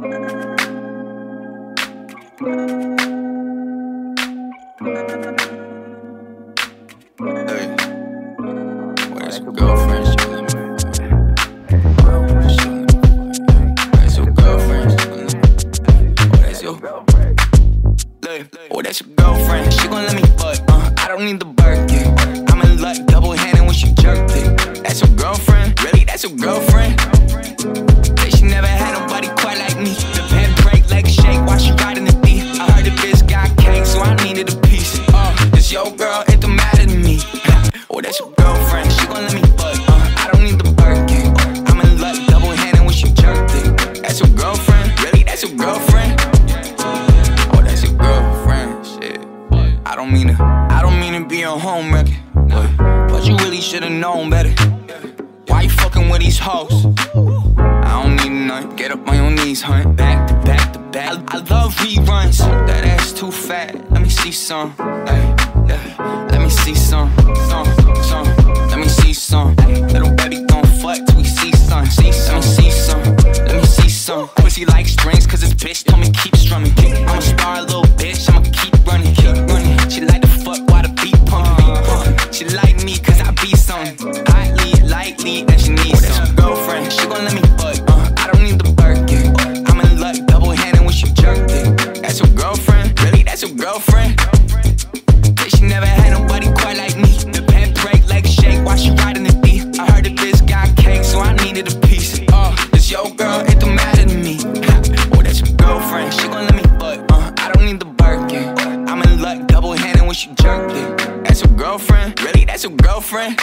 Hey, where's your girlfriend. She gon' let me butt. I don't need the birth. I'ma double handed when she jerk. That's your girlfriend, really? That's a girlfriend? 15 to the piece. Uh, it's your girl, it don't matter to me. Uh, oh, that's your girlfriend, she gon' let me fuck. Uh, I don't need the Birkin. I'm in love, double handed when she jerked it. That's your girlfriend, really? That's your girlfriend? Oh, that's your girlfriend, shit. I don't mean to, I don't mean to be a home wrecker. But, you really should've known better. Why you fucking with these hoes? I don't need none. Get up on your knees, hunt. Back to back to back. I, I love reruns. That ass too fat. Let me see some. Ay, yeah. Let me see some. Some, some. Let me see some. Little baby gon' fuck till we see some. See some. Let me see some. Let me see some. Pussy like strings, cause this bitch told me keep strumming. I'm a star, little bitch. I'ma keep running. Keep running. She like to fuck while the beat pumping. She like me cause I be something. I lead lightly and she needs oh, some. Girlfriend, she gon' let me fuck. Your girlfriend? Say she never had nobody quite like me. The pen break, leg shake while she riding the D. I heard the bitch got cake, so I needed a piece. Uh, it's your girl, it don't matter to me. oh, that's your girlfriend. She gon' let me fuck. Uh, I don't need the Birkin. I'm in luck, double handed when she jerked it. That's your girlfriend? Really? That's your girlfriend?